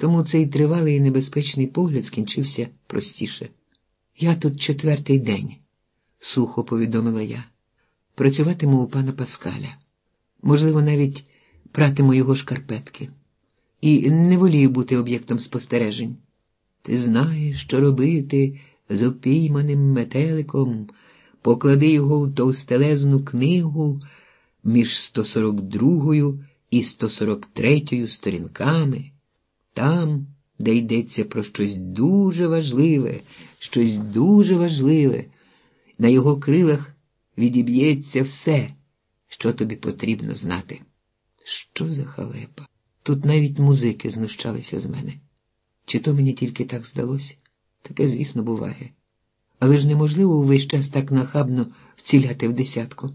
тому цей тривалий і небезпечний погляд скінчився простіше. Я тут четвертий день, сухо повідомила я. Працюватиму у пана Паскаля. Можливо, навіть пратиму його шкарпетки. І не волію бути об'єктом спостережень. Ти знаєш, що робити з опійманим метеликом, поклади його в товстелезну книгу між 142 і 143 сторінками, там, де йдеться про щось дуже важливе, щось дуже важливе, на його крилах відіб'ється все, що тобі потрібно знати. Що за халепа? Тут навіть музики знущалися з мене. Чи то мені тільки так здалося? Таке, звісно, буває. Але ж неможливо увесь час так нахабно вціляти в десятку.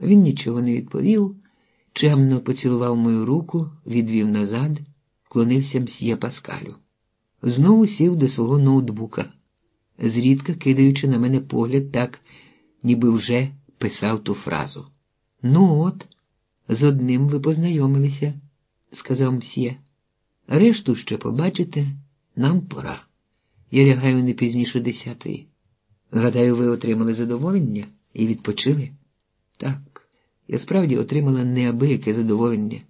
Він нічого не відповів, чемно поцілував мою руку, відвів назад, клонився мсьє Паскалю. Знову сів до свого ноутбука, зрідка кидаючи на мене погляд так, ніби вже писав ту фразу. Ну от, з одним ви познайомилися, сказав мсьє. Решту ще побачите, нам пора. Я лягаю не пізніше десятої. Гадаю, ви отримали задоволення і відпочили? Так, я справді отримала неабияке задоволення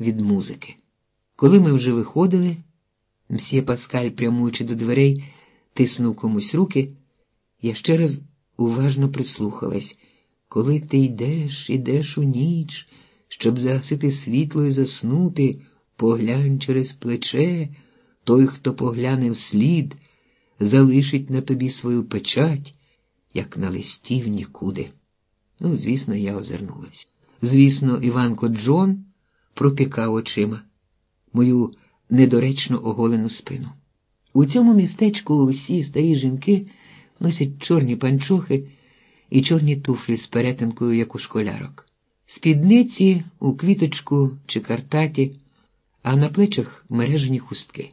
від музики. Коли ми вже виходили, мсьє Паскаль, прямуючи до дверей, тиснув комусь руки, я ще раз уважно прислухалась, коли ти йдеш, ідеш у ніч, щоб загасити світло і заснути, поглянь через плече, той, хто погляне вслід, залишить на тобі свою печать, як на листі в нікуди. Ну, звісно, я озирнулась. Звісно, Іванко Джон пропікав очима мою недоречно оголену спину. У цьому містечку усі старі жінки носять чорні панчохи і чорні туфлі з перетинкою, як у школярок, спідниці у квіточку чи картаті, а на плечах мережені хустки.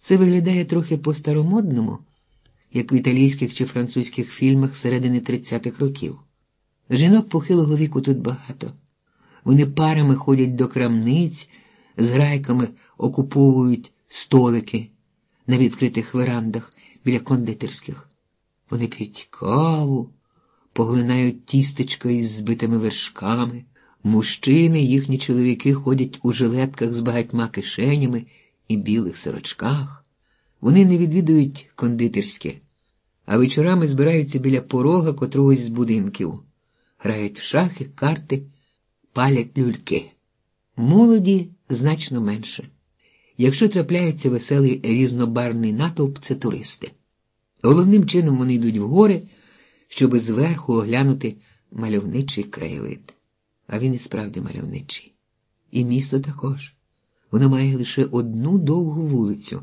Це виглядає трохи по-старомодному, як в італійських чи французьких фільмах середини 30-х років. Жінок похилого віку тут багато. Вони парами ходять до крамниць, з грайками окуповують столики на відкритих верандах біля кондитерських. Вони п'ють каву, поглинають тістечка із збитими вершками. Мужчини, їхні чоловіки ходять у жилетках з багатьма кишенями і білих сорочках. Вони не відвідують кондитерське, а вечорами збираються біля порога котрогось з будинків, грають в шахи, карти, палять люльки. Молоді значно менше. Якщо трапляється веселий різнобарний натовп, це туристи. Головним чином вони йдуть в гори, щоби зверху оглянути мальовничий краєвид. А він і справді мальовничий. І місто також. Воно має лише одну довгу вулицю,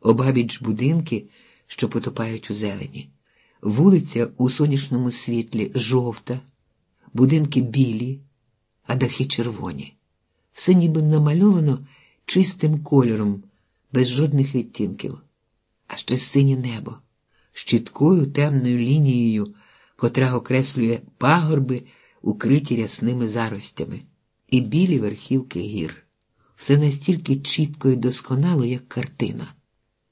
обабіч будинки, що потопають у зелені. Вулиця у сонячному світлі жовта, будинки білі, а дахи червоні. Все ніби намальовано чистим кольором, без жодних відтінків, а ще синє небо, з чіткою темною лінією, котра окреслює пагорби, укриті рясними заростями, і білі верхівки гір. Все настільки чітко і досконало, як картина,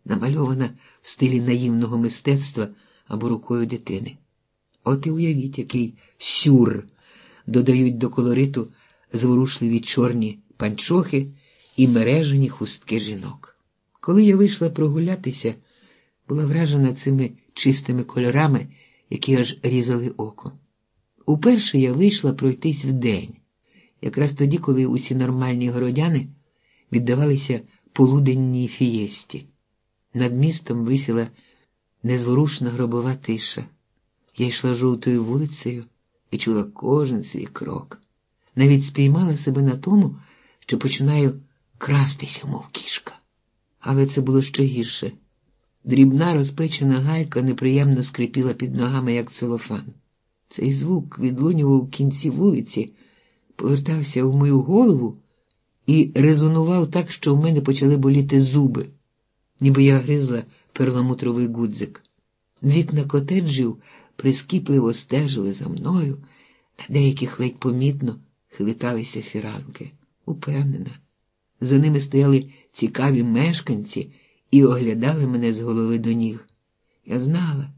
намальована в стилі наївного мистецтва або рукою дитини. От і уявіть, який сюр додають до колориту зворушливі чорні панчохи і мережені хустки жінок. Коли я вийшла прогулятися, була вражена цими чистими кольорами, які аж різали око. Уперше я вийшла пройтись вдень, якраз тоді, коли усі нормальні городяни віддавалися полуденній фієсті. Над містом висіла незворушна гробова тиша. Я йшла жовтою вулицею і чула кожен свій крок. Навіть спіймала себе на тому, що починаю крастися, мов кішка. Але це було ще гірше. Дрібна розпечена гайка неприємно скрипіла під ногами, як целофан. Цей звук відлунював в кінці вулиці, повертався в мою голову і резонував так, що в мене почали боліти зуби, ніби я гризла перламутровий гудзик. Вікна котеджів прискіпливо стежили за мною, на деяких ледь помітно хилиталися фіранки. Упевнена, За ними стояли цікаві мешканці і оглядали мене з голови до ніг. Я знала,